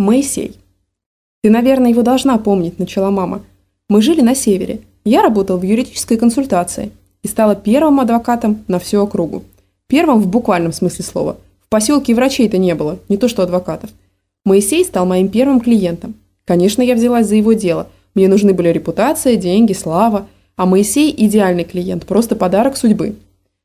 Моисей. «Ты, наверное, его должна помнить», – начала мама. «Мы жили на севере. Я работал в юридической консультации и стала первым адвокатом на всю округу. Первым в буквальном смысле слова. В поселке врачей-то не было, не то что адвокатов. Моисей стал моим первым клиентом. Конечно, я взялась за его дело. Мне нужны были репутация, деньги, слава. А Моисей – идеальный клиент, просто подарок судьбы.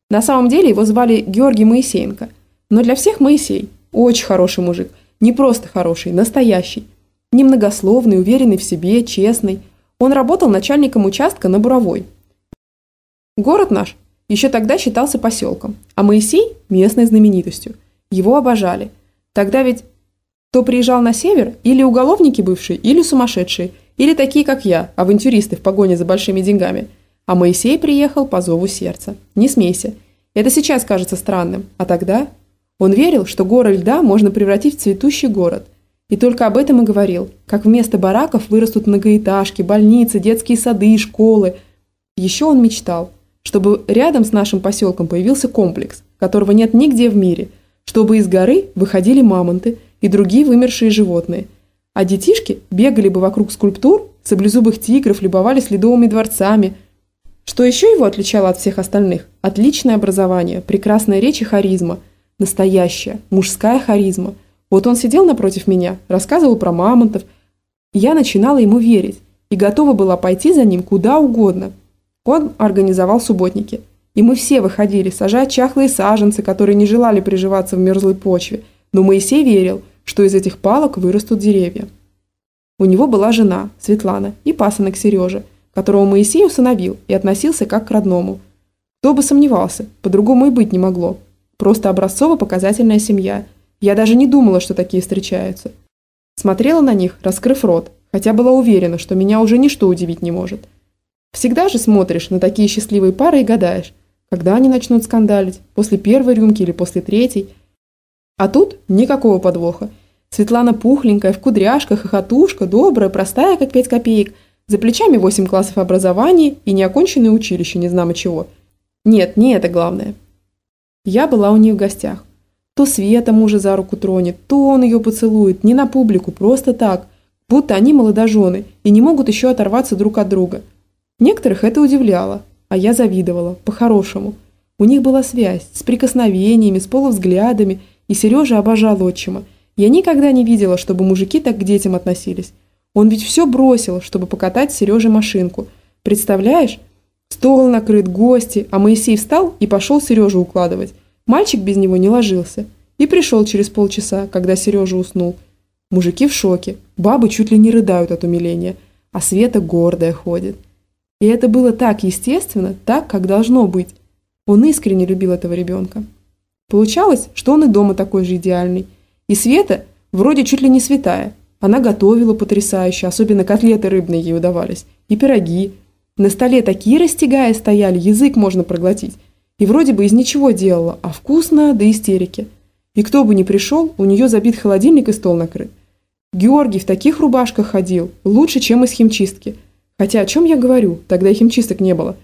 На самом деле его звали Георгий Моисеенко. Но для всех Моисей – очень хороший мужик – не просто хороший, настоящий. Немногословный, уверенный в себе, честный. Он работал начальником участка на Буровой. Город наш еще тогда считался поселком, а Моисей – местной знаменитостью. Его обожали. Тогда ведь кто приезжал на север, или уголовники бывшие, или сумасшедшие, или такие, как я, авантюристы в погоне за большими деньгами. А Моисей приехал по зову сердца. Не смейся. Это сейчас кажется странным, а тогда он верил, что горы льда можно превратить в цветущий город. И только об этом и говорил, как вместо бараков вырастут многоэтажки, больницы, детские сады школы. Еще он мечтал, чтобы рядом с нашим поселком появился комплекс, которого нет нигде в мире, чтобы из горы выходили мамонты и другие вымершие животные. А детишки бегали бы вокруг скульптур, саблезубых тигров, любовались ледовыми дворцами. Что еще его отличало от всех остальных? Отличное образование, прекрасная речь и харизма – Настоящая, мужская харизма. Вот он сидел напротив меня, рассказывал про мамонтов. Я начинала ему верить и готова была пойти за ним куда угодно. Он организовал субботники. И мы все выходили, сажая чахлые саженцы, которые не желали приживаться в мерзлой почве. Но Моисей верил, что из этих палок вырастут деревья. У него была жена, Светлана, и пасынок Сережа, которого Моисей усыновил и относился как к родному. Кто бы сомневался, по-другому и быть не могло. Просто образцово-показательная семья. Я даже не думала, что такие встречаются. Смотрела на них, раскрыв рот, хотя была уверена, что меня уже ничто удивить не может. Всегда же смотришь на такие счастливые пары и гадаешь, когда они начнут скандалить, после первой рюмки или после третьей. А тут никакого подвоха. Светлана пухленькая, в кудряшках, хохотушка, добрая, простая, как пять копеек, за плечами восемь классов образования и неоконченное училище, не знамо чего. Нет, не это главное. Я была у них в гостях. То Света мужа за руку тронет, то он ее поцелует, не на публику, просто так, будто они молодожены и не могут еще оторваться друг от друга. Некоторых это удивляло, а я завидовала, по-хорошему. У них была связь с прикосновениями, с полувзглядами, и Сережа обожал отчима. Я никогда не видела, чтобы мужики так к детям относились. Он ведь все бросил, чтобы покатать Сереже машинку. Представляешь, Стол накрыт, гости, а Моисей встал и пошел Сережу укладывать. Мальчик без него не ложился. И пришел через полчаса, когда Сережа уснул. Мужики в шоке, бабы чуть ли не рыдают от умиления, а Света гордая ходит. И это было так естественно, так, как должно быть. Он искренне любил этого ребенка. Получалось, что он и дома такой же идеальный. И Света вроде чуть ли не святая. Она готовила потрясающе, особенно котлеты рыбные ей удавались, и пироги, на столе такие растягая стояли, язык можно проглотить. И вроде бы из ничего делала, а вкусно до истерики. И кто бы ни пришел, у нее забит холодильник и стол накрыт. Георгий в таких рубашках ходил, лучше, чем из химчистки. Хотя о чем я говорю, тогда и химчисток не было.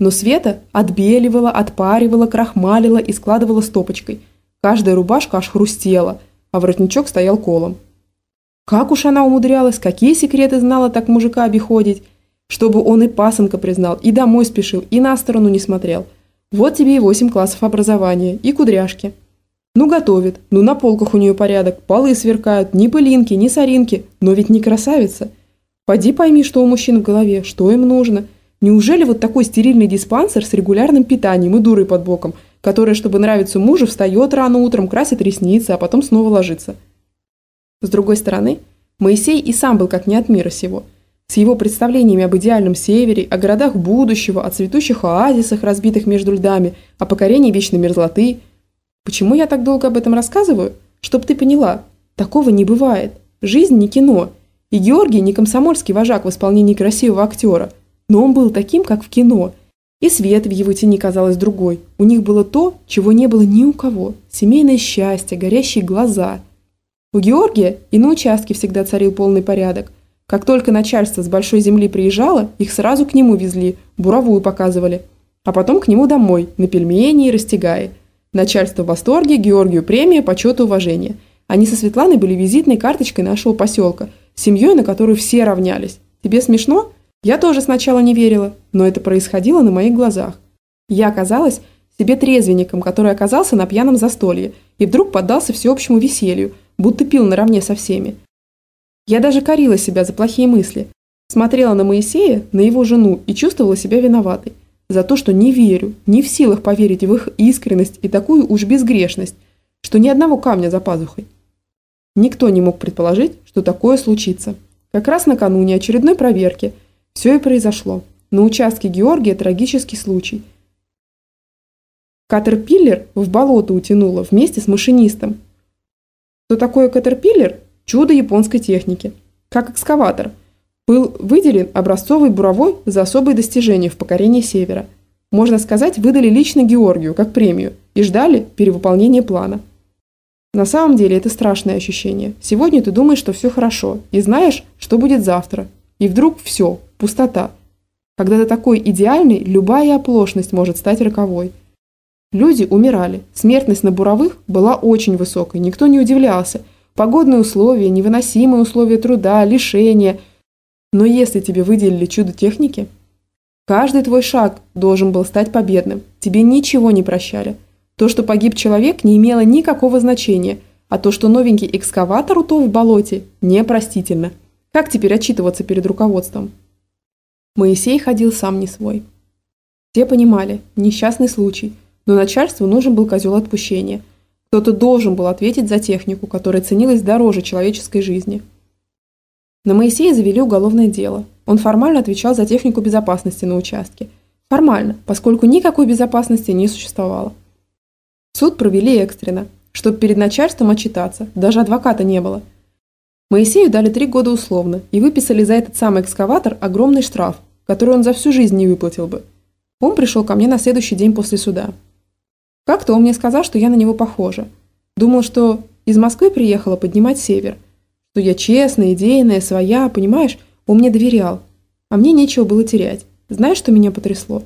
Но Света отбеливала, отпаривала, крахмалила и складывала стопочкой. Каждая рубашка аж хрустела, а воротничок стоял колом. Как уж она умудрялась, какие секреты знала так мужика обиходить, чтобы он и пасынка признал, и домой спешил, и на сторону не смотрел. Вот тебе и восемь классов образования, и кудряшки. Ну, готовит, ну, на полках у нее порядок, полы сверкают, ни пылинки, ни соринки, но ведь не красавица. Пойди пойми, что у мужчин в голове, что им нужно. Неужели вот такой стерильный диспансер с регулярным питанием и дурой под боком, которая, чтобы нравиться мужу, встает рано утром, красит ресницы, а потом снова ложится? С другой стороны, Моисей и сам был как не от мира сего – с его представлениями об идеальном севере, о городах будущего, о цветущих оазисах, разбитых между льдами, о покорении вечной мерзлоты. Почему я так долго об этом рассказываю? Чтоб ты поняла, такого не бывает. Жизнь не кино. И Георгий не комсомольский вожак в исполнении красивого актера, но он был таким, как в кино. И свет в его тени казалось другой. У них было то, чего не было ни у кого. Семейное счастье, горящие глаза. У Георгия и на участке всегда царил полный порядок – как только начальство с большой земли приезжало, их сразу к нему везли, буровую показывали. А потом к нему домой, на пельмени и растягая. Начальство в восторге, Георгию премия, почет и уважение. Они со Светланой были визитной карточкой нашего поселка, семьей, на которую все равнялись. Тебе смешно? Я тоже сначала не верила, но это происходило на моих глазах. Я оказалась себе трезвенником, который оказался на пьяном застолье и вдруг поддался всеобщему веселью, будто пил наравне со всеми. Я даже корила себя за плохие мысли. Смотрела на Моисея, на его жену и чувствовала себя виноватой. За то, что не верю, не в силах поверить в их искренность и такую уж безгрешность, что ни одного камня за пазухой. Никто не мог предположить, что такое случится. Как раз накануне очередной проверки все и произошло. На участке Георгия трагический случай – Катерпиллер в болото утянуло вместе с машинистом. Что такое катерпиллер? Чудо японской техники. Как экскаватор. Был выделен образцовый буровой за особые достижения в покорении Севера. Можно сказать, выдали лично Георгию, как премию, и ждали перевыполнения плана. На самом деле это страшное ощущение. Сегодня ты думаешь, что все хорошо, и знаешь, что будет завтра. И вдруг все, пустота. Когда ты такой идеальный, любая оплошность может стать роковой – Люди умирали. Смертность на буровых была очень высокой, никто не удивлялся. Погодные условия, невыносимые условия труда, лишения. Но если тебе выделили чудо техники, каждый твой шаг должен был стать победным. Тебе ничего не прощали. То, что погиб человек, не имело никакого значения, а то, что новенький экскаватор утоп в болоте, непростительно. Как теперь отчитываться перед руководством? Моисей ходил сам не свой. Все понимали, несчастный случай – но начальству нужен был козел отпущения. Кто-то должен был ответить за технику, которая ценилась дороже человеческой жизни. На Моисея завели уголовное дело. Он формально отвечал за технику безопасности на участке. Формально, поскольку никакой безопасности не существовало. Суд провели экстренно, чтобы перед начальством отчитаться, даже адвоката не было. Моисею дали три года условно и выписали за этот самый экскаватор огромный штраф, который он за всю жизнь не выплатил бы. Он пришел ко мне на следующий день после суда. Как-то он мне сказал, что я на него похожа. Думал, что из Москвы приехала поднимать север. Что я честная, идейная, своя, понимаешь? Он мне доверял. А мне нечего было терять. Знаешь, что меня потрясло?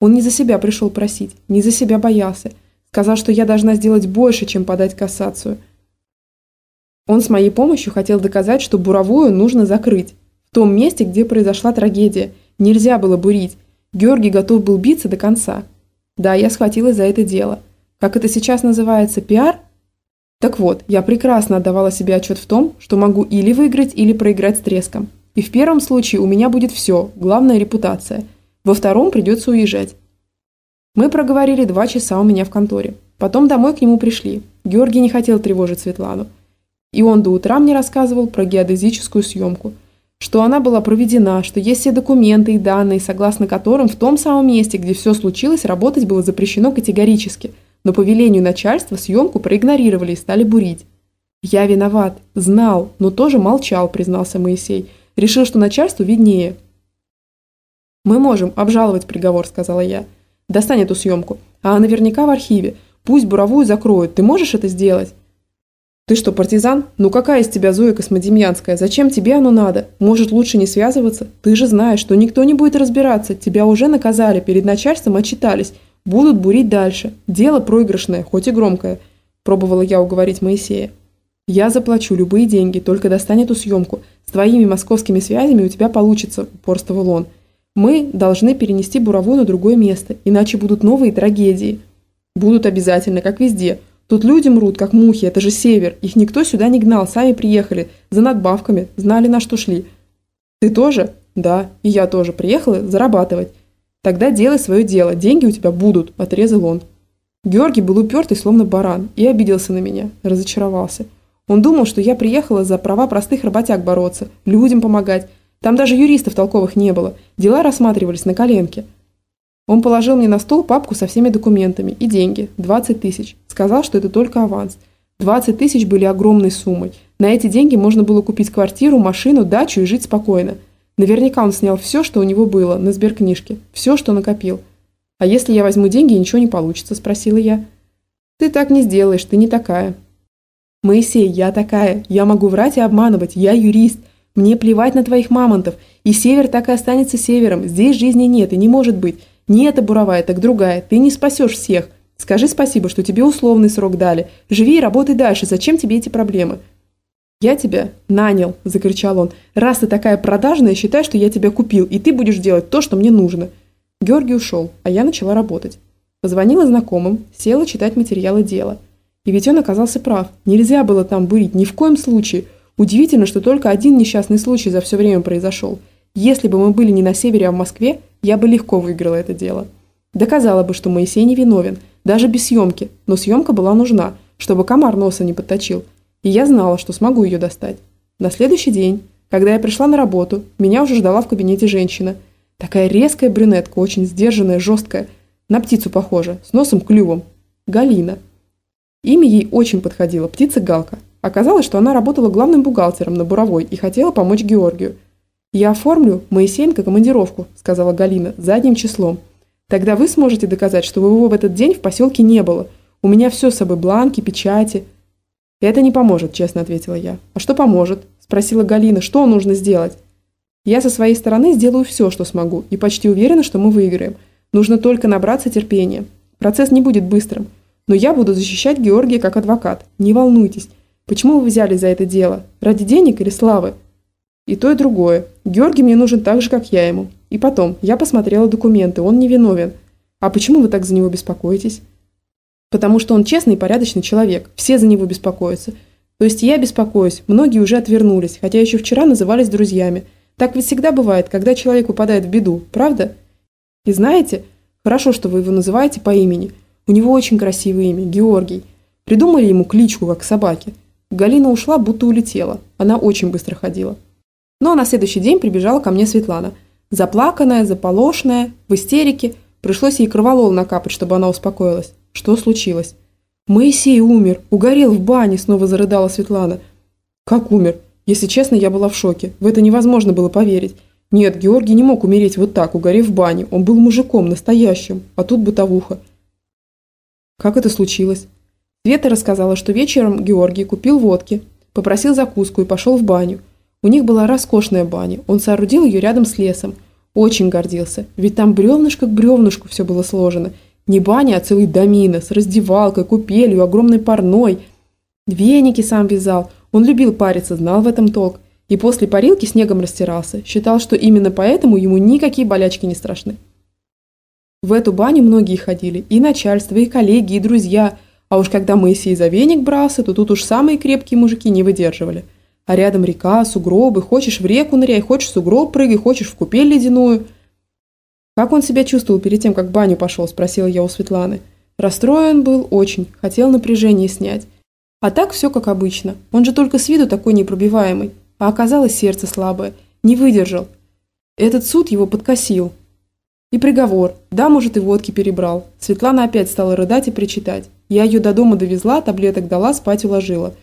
Он не за себя пришел просить, не за себя боялся. Сказал, что я должна сделать больше, чем подать кассацию. Он с моей помощью хотел доказать, что буровую нужно закрыть. В том месте, где произошла трагедия. Нельзя было бурить. Георгий готов был биться до конца. Да, я схватилась за это дело. Как это сейчас называется, пиар? Так вот, я прекрасно отдавала себе отчет в том, что могу или выиграть, или проиграть с треском. И в первом случае у меня будет все, главная репутация. Во втором придется уезжать. Мы проговорили два часа у меня в конторе. Потом домой к нему пришли. Георгий не хотел тревожить Светлану. И он до утра мне рассказывал про геодезическую съемку – что она была проведена, что есть все документы и данные, согласно которым в том самом месте, где все случилось, работать было запрещено категорически, но по велению начальства съемку проигнорировали и стали бурить. «Я виноват, знал, но тоже молчал», – признался Моисей. «Решил, что начальству виднее». «Мы можем обжаловать приговор», – сказала я. «Достань эту съемку. А наверняка в архиве. Пусть буровую закроют. Ты можешь это сделать?» «Ты что, партизан? Ну какая из тебя Зоя Космодемьянская? Зачем тебе оно надо? Может, лучше не связываться? Ты же знаешь, что никто не будет разбираться. Тебя уже наказали, перед начальством отчитались. Будут бурить дальше. Дело проигрышное, хоть и громкое», – пробовала я уговорить Моисея. «Я заплачу любые деньги, только достань эту съемку. С твоими московскими связями у тебя получится», – упорствовал он. «Мы должны перенести буровую на другое место, иначе будут новые трагедии». «Будут обязательно, как везде», – Тут люди мрут, как мухи, это же север. Их никто сюда не гнал, сами приехали. За надбавками, знали, на что шли. Ты тоже? Да, и я тоже. Приехала зарабатывать. Тогда делай свое дело, деньги у тебя будут, отрезал он. Георгий был упертый, словно баран, и обиделся на меня, разочаровался. Он думал, что я приехала за права простых работяг бороться, людям помогать. Там даже юристов толковых не было, дела рассматривались на коленке. Он положил мне на стол папку со всеми документами и деньги – 20 тысяч. Сказал, что это только аванс. 20 тысяч были огромной суммой. На эти деньги можно было купить квартиру, машину, дачу и жить спокойно. Наверняка он снял все, что у него было, на сберкнижке. Все, что накопил. «А если я возьму деньги, ничего не получится?» – спросила я. «Ты так не сделаешь, ты не такая». «Моисей, я такая. Я могу врать и обманывать. Я юрист. Мне плевать на твоих мамонтов. И север так и останется севером. Здесь жизни нет и не может быть. Не эта буровая, так другая. Ты не спасешь всех. Скажи спасибо, что тебе условный срок дали. Живи и работай дальше. Зачем тебе эти проблемы?» «Я тебя нанял», – закричал он. «Раз ты такая продажная, считай, что я тебя купил, и ты будешь делать то, что мне нужно». Георгий ушел, а я начала работать. Позвонила знакомым, села читать материалы дела. И ведь он оказался прав. Нельзя было там бурить, ни в коем случае. Удивительно, что только один несчастный случай за все время произошел. Если бы мы были не на севере, а в Москве, я бы легко выиграла это дело. Доказала бы, что Моисей не виновен, даже без съемки, но съемка была нужна, чтобы комар носа не подточил. И я знала, что смогу ее достать. На следующий день, когда я пришла на работу, меня уже ждала в кабинете женщина. Такая резкая брюнетка, очень сдержанная, жесткая – на птицу похожа, с носом-клювом. Галина. Имя ей очень подходило, птица Галка. Оказалось, что она работала главным бухгалтером на Буровой и хотела помочь Георгию. «Я оформлю Моисеенко командировку», – сказала Галина, – «задним числом. Тогда вы сможете доказать, что его в этот день в поселке не было. У меня все с собой, бланки, печати». «Это не поможет», – честно ответила я. «А что поможет?» – спросила Галина. «Что нужно сделать?» «Я со своей стороны сделаю все, что смогу, и почти уверена, что мы выиграем – Нужно только набраться терпения. Процесс не будет быстрым. Но я буду защищать Георгия как адвокат. Не волнуйтесь. Почему вы взяли за это дело? Ради денег или славы? И то, и другое. Георгий мне нужен так же, как я ему. И потом, я посмотрела документы, он не виновен. А почему вы так за него беспокоитесь? Потому что он честный и порядочный человек. Все за него беспокоятся. То есть я беспокоюсь, многие уже отвернулись, хотя еще вчера назывались друзьями. Так ведь всегда бывает, когда человек упадает в беду, правда? И знаете, хорошо, что вы его называете по имени. У него очень красивое имя – Георгий. Придумали ему кличку, как собаке. Галина ушла, будто улетела. Она очень быстро ходила. Ну а на следующий день прибежала ко мне Светлана. Заплаканная, заполошная, в истерике. Пришлось ей кроволол накапать, чтобы она успокоилась. Что случилось? «Моисей умер, угорел в бане», – снова зарыдала Светлана. «Как умер? Если честно, я была в шоке. В это невозможно было поверить. Нет, Георгий не мог умереть вот так, угорев в бане. Он был мужиком, настоящим, а тут бытовуха. Как это случилось? Света рассказала, что вечером Георгий купил водки, попросил закуску и пошел в баню. У них была роскошная баня, он соорудил ее рядом с лесом. Очень гордился, ведь там бревнышко к бревнышку все было сложено. Не баня, а целый домина, с раздевалкой, купелью, огромной парной. Веники сам вязал, он любил париться, знал в этом толк. И после парилки снегом растирался, считал, что именно поэтому ему никакие болячки не страшны. В эту баню многие ходили, и начальство, и коллеги, и друзья, а уж когда Моисей за веник брался, то тут уж самые крепкие мужики не выдерживали. А рядом река, сугробы, хочешь в реку ныряй, хочешь в сугроб прыгай, хочешь в купель ледяную. «Как он себя чувствовал перед тем, как в баню пошел?» – спросила я у Светланы. Расстроен был очень, хотел напряжение снять. А так все как обычно, он же только с виду такой непробиваемый а оказалось сердце слабое, не выдержал. Этот суд его подкосил. И приговор, да, может, и водки перебрал. Светлана опять стала рыдать и причитать. Я ее до дома довезла, таблеток дала, спать уложила.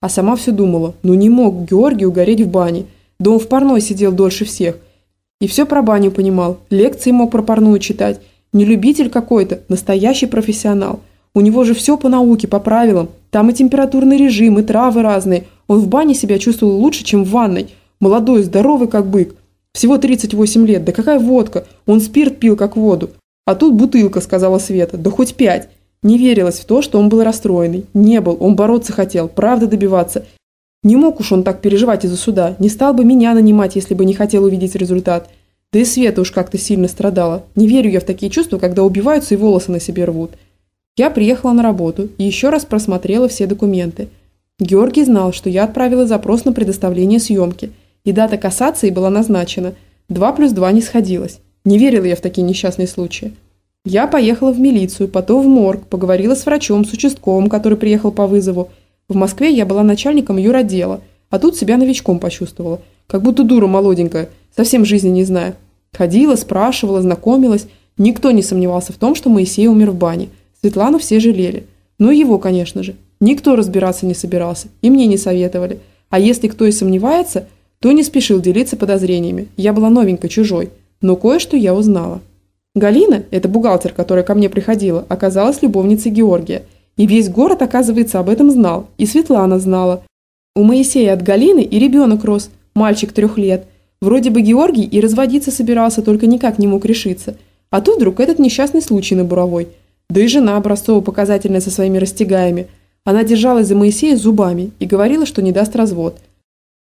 А сама все думала, ну не мог Георгий угореть в бане. Да он в парной сидел дольше всех. И все про баню понимал, лекции мог про парную читать. Не любитель какой-то, настоящий профессионал. У него же все по науке, по правилам. Там и температурный режим, и травы разные – он в бане себя чувствовал лучше, чем в ванной. Молодой, здоровый, как бык. Всего 38 лет, да какая водка? Он спирт пил, как воду. А тут бутылка, сказала Света, да хоть пять. Не верилось в то, что он был расстроенный. Не был, он бороться хотел, правда добиваться. Не мог уж он так переживать из-за суда. Не стал бы меня нанимать, если бы не хотел увидеть результат. Да и Света уж как-то сильно страдала. Не верю я в такие чувства, когда убиваются и волосы на себе рвут. Я приехала на работу и еще раз просмотрела все документы. Георгий знал, что я отправила запрос на предоставление съемки, и дата кассации была назначена. Два плюс два не сходилось. Не верила я в такие несчастные случаи. Я поехала в милицию, потом в морг, поговорила с врачом, с участковым, который приехал по вызову. В Москве я была начальником юротдела, а тут себя новичком почувствовала. Как будто дура молоденькая, совсем жизни не знаю. Ходила, спрашивала, знакомилась. Никто не сомневался в том, что Моисей умер в бане. Светлану все жалели. Ну его, конечно же. Никто разбираться не собирался, и мне не советовали. А если кто и сомневается, то не спешил делиться подозрениями. Я была новенькой, чужой. Но кое-что я узнала. Галина, это бухгалтер, которая ко мне приходила, оказалась любовницей Георгия. И весь город, оказывается, об этом знал. И Светлана знала. У Моисея от Галины и ребенок рос, мальчик трех лет. Вроде бы Георгий и разводиться собирался, только никак не мог решиться. А тут вдруг этот несчастный случай на Буровой. Да и жена образцово-показательная со своими растягаями. Она держалась за Моисея зубами и говорила, что не даст развод.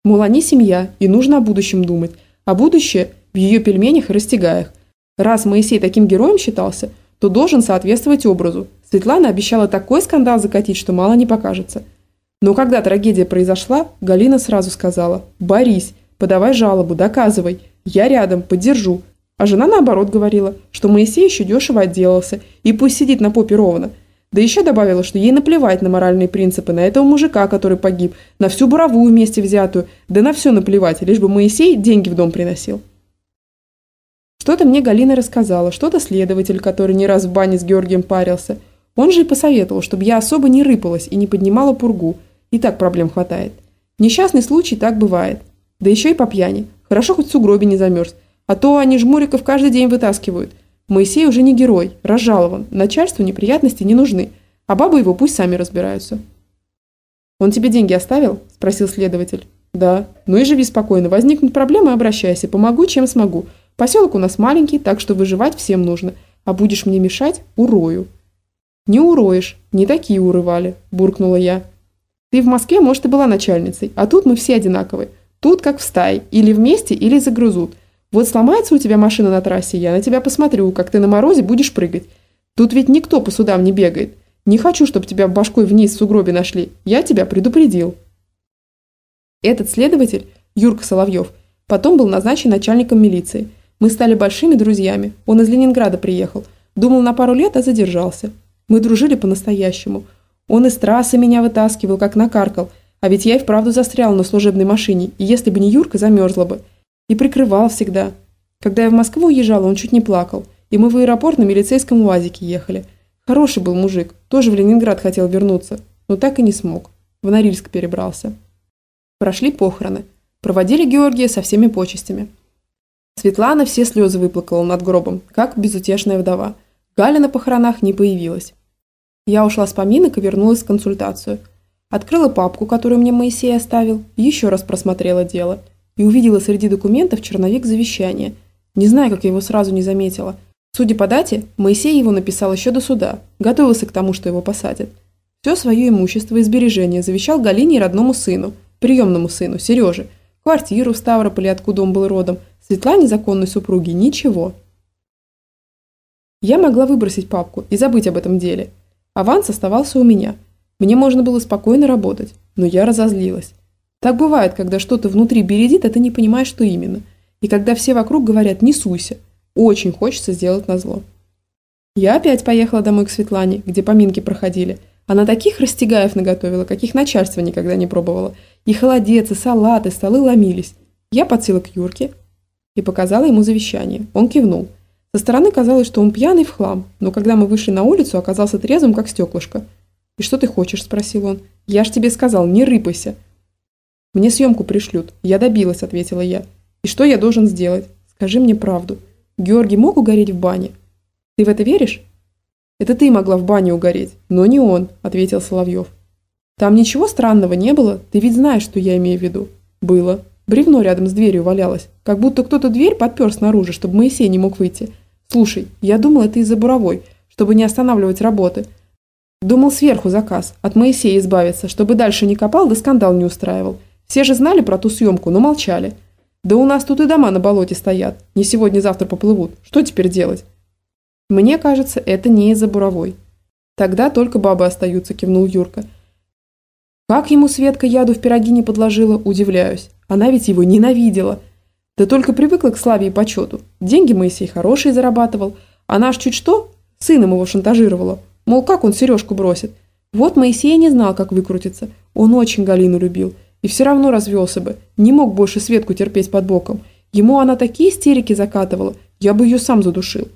Мол, они семья, и нужно о будущем думать. А будущее в ее пельменях и растягаях. Раз Моисей таким героем считался, то должен соответствовать образу. Светлана обещала такой скандал закатить, что мало не покажется. Но когда трагедия произошла, Галина сразу сказала «Борись, подавай жалобу, доказывай, я рядом, поддержу». А жена наоборот говорила, что Моисей еще дешево отделался, и пусть сидит на попе ровно. Да еще добавила, что ей наплевать на моральные принципы, на этого мужика, который погиб, на всю буровую вместе взятую, да на все наплевать, лишь бы Моисей деньги в дом приносил. Что-то мне Галина рассказала, что-то следователь, который не раз в бане с Георгием парился. Он же и посоветовал, чтобы я особо не рыпалась и не поднимала пургу – и так проблем хватает. Несчастный случай так бывает. Да еще и по пьяни. Хорошо хоть в сугробе не замерз. А то они жмуриков каждый день вытаскивают. Моисей уже не герой, разжалован. Начальству неприятности не нужны. А бабы его пусть сами разбираются. «Он тебе деньги оставил?» – спросил следователь. «Да. Ну и живи спокойно. Возникнут проблемы – обращайся. Помогу, чем смогу. Поселок у нас маленький, так что выживать всем нужно. А будешь мне мешать – урою». «Не уроешь. Не такие урывали», – буркнула я. Ты в Москве, может, и была начальницей, а тут мы все одинаковые. Тут как в стае, или вместе, или загрызут. Вот сломается у тебя машина на трассе, я на тебя посмотрю, как ты на морозе будешь прыгать. Тут ведь никто по судам не бегает. Не хочу, чтобы тебя башкой вниз в сугробе нашли. Я тебя предупредил. Этот следователь, Юрка Соловьев, потом был назначен начальником милиции. Мы стали большими друзьями. Он из Ленинграда приехал. Думал на пару лет, а задержался. Мы дружили по-настоящему – он из трассы меня вытаскивал, как накаркал. А ведь я и вправду застрял на служебной машине, и если бы не Юрка, замерзла бы. И прикрывал всегда. Когда я в Москву уезжала, он чуть не плакал. И мы в аэропорт на милицейском УАЗике ехали. Хороший был мужик, тоже в Ленинград хотел вернуться, но так и не смог. В Норильск перебрался. Прошли похороны. Проводили Георгия со всеми почестями. Светлана все слезы выплакала над гробом, как безутешная вдова. Галя на похоронах не появилась. Я ушла с поминок и вернулась в консультацию. Открыла папку, которую мне Моисей оставил, еще раз просмотрела дело и увидела среди документов черновик завещания. Не знаю, как я его сразу не заметила. Судя по дате, Моисей его написал еще до суда, готовился к тому, что его посадят. Все свое имущество и сбережения завещал Галине и родному сыну, приемному сыну, Сереже, квартиру в Ставрополе, откуда он был родом, Светлане, законной супруге, ничего. Я могла выбросить папку и забыть об этом деле – Аванс оставался у меня. Мне можно было спокойно работать, но я разозлилась. Так бывает, когда что-то внутри бередит, а ты не понимаешь, что именно. И когда все вокруг говорят «не суйся», очень хочется сделать назло. Я опять поехала домой к Светлане, где поминки проходили. Она таких растягаев наготовила, каких начальство никогда не пробовала. И холодец, и салаты, столы ломились. Я подсела к Юрке и показала ему завещание. Он кивнул – со стороны казалось, что он пьяный в хлам, но когда мы вышли на улицу, оказался трезвым, как стеклышко. «И что ты хочешь?» – спросил он. «Я ж тебе сказал, не рыпайся». «Мне съемку пришлют. Я добилась», – ответила я. «И что я должен сделать? Скажи мне правду. Георгий мог угореть в бане? Ты в это веришь?» «Это ты могла в бане угореть, но не он», – ответил Соловьев. «Там ничего странного не было? Ты ведь знаешь, что я имею в виду?» «Было. Бревно рядом с дверью валялось, как будто кто-то дверь подпер снаружи, чтобы Моисей не мог выйти. Слушай, я думал, это из-за буровой, чтобы не останавливать работы. Думал сверху заказ, от Моисея избавиться, чтобы дальше не копал да скандал не устраивал. Все же знали про ту съемку, но молчали. Да у нас тут и дома на болоте стоят. Не сегодня-завтра поплывут. Что теперь делать? Мне кажется, это не из-за буровой. Тогда только бабы остаются, кивнул Юрка. Как ему Светка яду в пироги не подложила, удивляюсь. Она ведь его ненавидела. Да только привыкла к славе и почету. Деньги Моисей хорошие зарабатывал. Она аж чуть что, сыном его шантажировала. Мол, как он сережку бросит. Вот Моисей не знал, как выкрутиться. Он очень Галину любил. И все равно развелся бы. Не мог больше Светку терпеть под боком. Ему она такие истерики закатывала. Я бы ее сам задушил.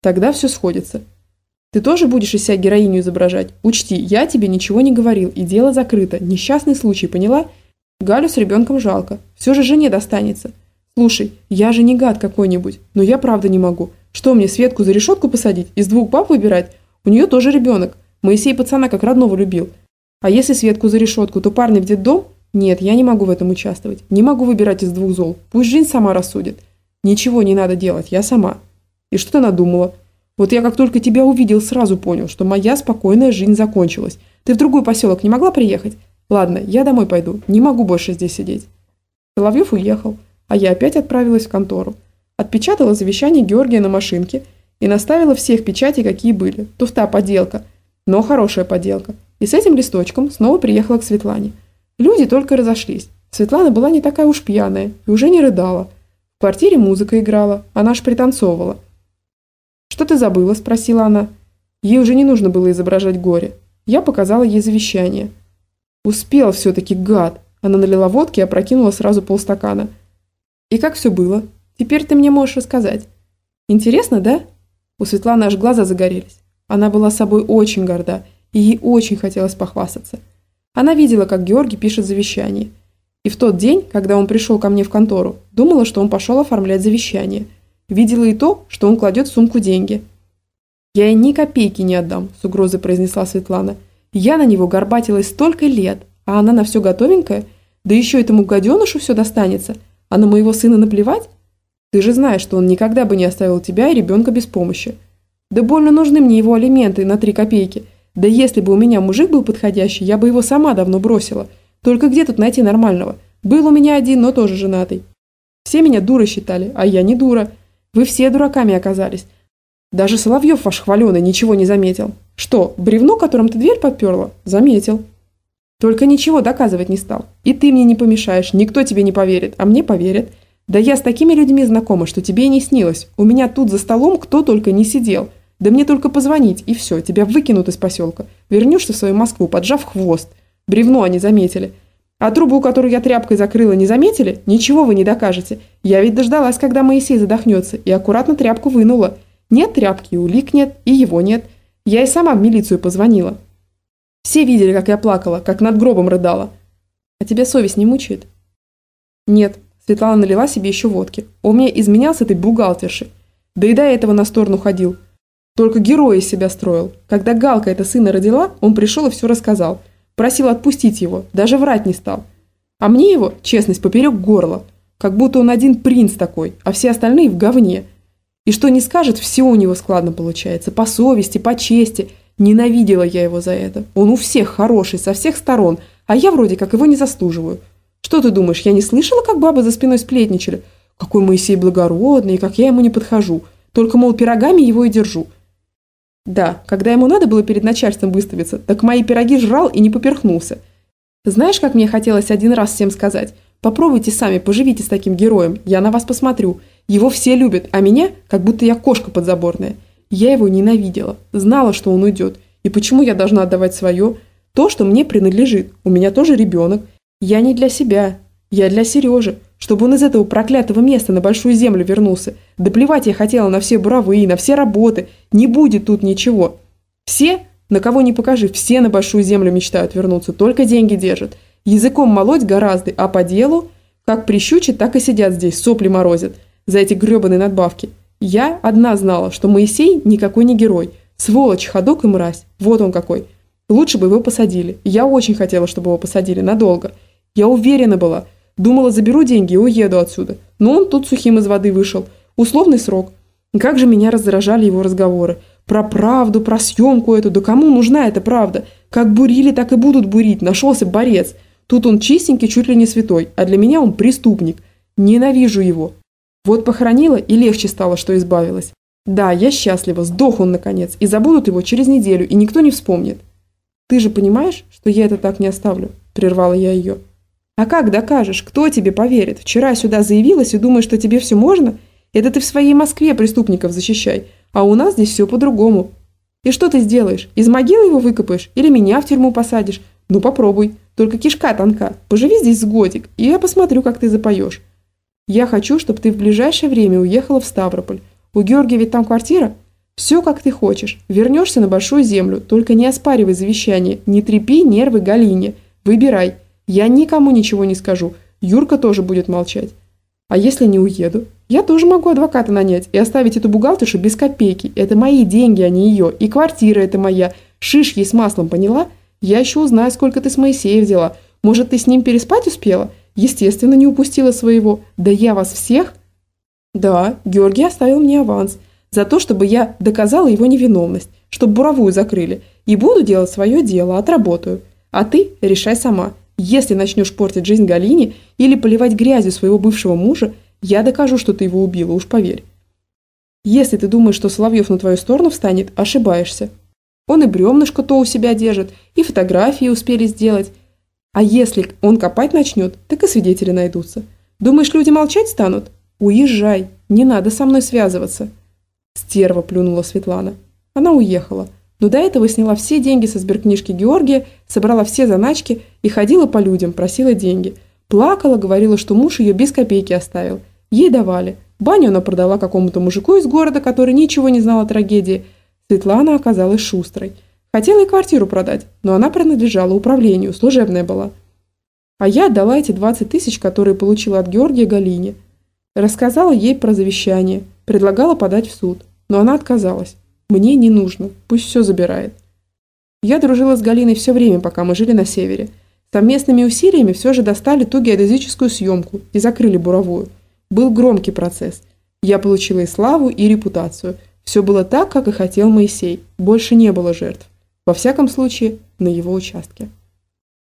Тогда все сходится. Ты тоже будешь из себя героиню изображать? Учти, я тебе ничего не говорил, и дело закрыто. Несчастный случай, поняла? Галю с ребенком жалко. Все же жене достанется. Слушай, я же не гад какой-нибудь, но я правда не могу. Что мне, Светку за решетку посадить? Из двух баб выбирать? У нее тоже ребенок. Моисей пацана как родного любил. А если Светку за решетку, то парни в детдом? Нет, я не могу в этом участвовать. Не могу выбирать из двух зол. Пусть жизнь сама рассудит. Ничего не надо делать, я сама. И что ты надумала? Вот я как только тебя увидел, сразу понял, что моя спокойная жизнь закончилась. Ты в другой поселок не могла приехать? Ладно, я домой пойду, не могу больше здесь сидеть. Соловьев уехал, а я опять отправилась в контору. Отпечатала завещание Георгия на машинке и наставила всех печатей, какие были. Туфта подделка, но хорошая подделка. И с этим листочком снова приехала к Светлане. Люди только разошлись. Светлана была не такая уж пьяная и уже не рыдала. В квартире музыка играла, она аж пританцовывала. «Что ты забыла?» – спросила она. Ей уже не нужно было изображать горе. Я показала ей завещание. «Успел все-таки, гад!» Она налила водки и опрокинула сразу полстакана. «И как все было? Теперь ты мне можешь рассказать. Интересно, да?» У Светланы аж глаза загорелись. Она была собой очень горда, и ей очень хотелось похвастаться. Она видела, как Георгий пишет завещание. И в тот день, когда он пришел ко мне в контору, думала, что он пошел оформлять завещание – Видела и то, что он кладет в сумку деньги. «Я ей ни копейки не отдам», – с угрозой произнесла Светлана. «Я на него горбатилась столько лет, а она на все готовенькое, да еще этому гаденышу все достанется, а на моего сына наплевать? Ты же знаешь, что он никогда бы не оставил тебя и ребенка без помощи. Да больно нужны мне его алименты на три копейки. Да если бы у меня мужик был подходящий, я бы его сама давно бросила. Только где тут найти нормального? Был у меня один, но тоже женатый. Все меня дурой считали, а я не дура. Вы все дураками оказались. Даже Соловьев ваш хваленый ничего не заметил. Что, бревно, которым ты дверь подперла? Заметил. Только ничего доказывать не стал. И ты мне не помешаешь, никто тебе не поверит, а мне поверят. Да я с такими людьми знакома, что тебе и не снилось. У меня тут за столом кто только не сидел. Да мне только позвонить, и все, тебя выкинут из поселка. Вернешься в свою Москву, поджав хвост. Бревно они заметили. А трубу, которую я тряпкой закрыла, не заметили? Ничего вы не докажете. Я ведь дождалась, когда Моисей задохнется, и аккуратно тряпку вынула. Нет тряпки, улик нет, и его нет. Я и сама в милицию позвонила. Все видели, как я плакала, как над гробом рыдала. А тебя совесть не мучает? Нет. Светлана налила себе еще водки. Он мне изменял с этой бухгалтершей. Да и до этого на сторону ходил. Только героя из себя строил. Когда Галка это сына родила, он пришел и все рассказал – Просил отпустить его, даже врать не стал. А мне его, честность, поперек горла. Как будто он один принц такой, а все остальные в говне. И что не скажет, все у него складно получается. По совести, по чести. Ненавидела я его за это. Он у всех хороший, со всех сторон, а я вроде как его не заслуживаю. Что ты думаешь, я не слышала, как бабы за спиной сплетничали? Какой Моисей благородный, как я ему не подхожу. Только, мол, пирогами его и держу. Да, когда ему надо было перед начальством выставиться, так мои пироги жрал и не поперхнулся. Знаешь, как мне хотелось один раз всем сказать? Попробуйте сами, поживите с таким героем, я на вас посмотрю. Его все любят, а меня, как будто я кошка подзаборная. Я его ненавидела, знала, что он уйдет. И почему я должна отдавать свое? То, что мне принадлежит. У меня тоже ребенок. Я не для себя, я для Сережи чтобы он из этого проклятого места на Большую Землю вернулся. Да плевать я хотела на все буровые, на все работы. Не будет тут ничего. Все, на кого не покажи, все на Большую Землю мечтают вернуться, только деньги держат. Языком молоть гораздо, а по делу, как прищучат, так и сидят здесь, сопли морозят за эти гребаные надбавки. Я одна знала, что Моисей никакой не герой. Сволочь, ходок и мразь. Вот он какой. Лучше бы его посадили. Я очень хотела, чтобы его посадили надолго. Я уверена была – Думала, заберу деньги и уеду отсюда. Но он тут сухим из воды вышел. Условный срок. Как же меня раздражали его разговоры. Про правду, про съемку эту. Да кому нужна эта правда? Как бурили, так и будут бурить. Нашелся борец. Тут он чистенький, чуть ли не святой. А для меня он преступник. Ненавижу его. Вот похоронила и легче стало, что избавилась. Да, я счастлива, сдох он наконец, и забудут его через неделю, и никто не вспомнит. Ты же понимаешь, что я это так не оставлю? Прервала я ее. А как докажешь? Кто тебе поверит? Вчера сюда заявилась и думаешь, что тебе все можно? Это ты в своей Москве преступников защищай, а у нас здесь все по-другому. И что ты сделаешь? Из могилы его выкопаешь? Или меня в тюрьму посадишь? Ну попробуй. Только кишка тонка. Поживи здесь с годик, и я посмотрю, как ты запоешь. Я хочу, чтобы ты в ближайшее время уехала в Ставрополь. У Георгия ведь там квартира. Все, как ты хочешь. Вернешься на большую землю. Только не оспаривай завещание. Не трепи нервы Галине. Выбирай. Я никому ничего не скажу. Юрка тоже будет молчать. А если не уеду? Я тоже могу адвоката нанять и оставить эту бухгалтершу без копейки. Это мои деньги, а не ее. И квартира это моя. Шиш ей с маслом, поняла? Я еще узнаю, сколько ты с Моисея взяла. Может, ты с ним переспать успела? Естественно, не упустила своего. Да я вас всех... Да, Георгий оставил мне аванс. За то, чтобы я доказала его невиновность, чтобы буровую закрыли. И буду делать свое дело, отработаю. А ты решай сама. Если начнешь портить жизнь Галине или поливать грязью своего бывшего мужа, я докажу, что ты его убила, уж поверь. Если ты думаешь, что Соловьев на твою сторону встанет, ошибаешься. Он и бревнышко то у себя держит, и фотографии успели сделать. А если он копать начнет, так и свидетели найдутся. Думаешь, люди молчать станут? Уезжай, не надо со мной связываться. Стерва плюнула Светлана. Она уехала, но до этого сняла все деньги со сберкнижки Георгия, собрала все заначки и ходила по людям, просила деньги. Плакала, говорила, что муж ее без копейки оставил. Ей давали. Баню она продала какому-то мужику из города, который ничего не знал о трагедии. Светлана оказалась шустрой. Хотела и квартиру продать, но она принадлежала управлению, служебная была. А я отдала эти 20 тысяч, которые получила от Георгия Галине. Рассказала ей про завещание, предлагала подать в суд, но она отказалась. Мне не нужно, пусть все забирает. Я дружила с Галиной все время, пока мы жили на севере. Совместными усилиями все же достали ту геодезическую съемку и закрыли буровую. Был громкий процесс. Я получила и славу, и репутацию. Все было так, как и хотел Моисей. Больше не было жертв. Во всяком случае, на его участке.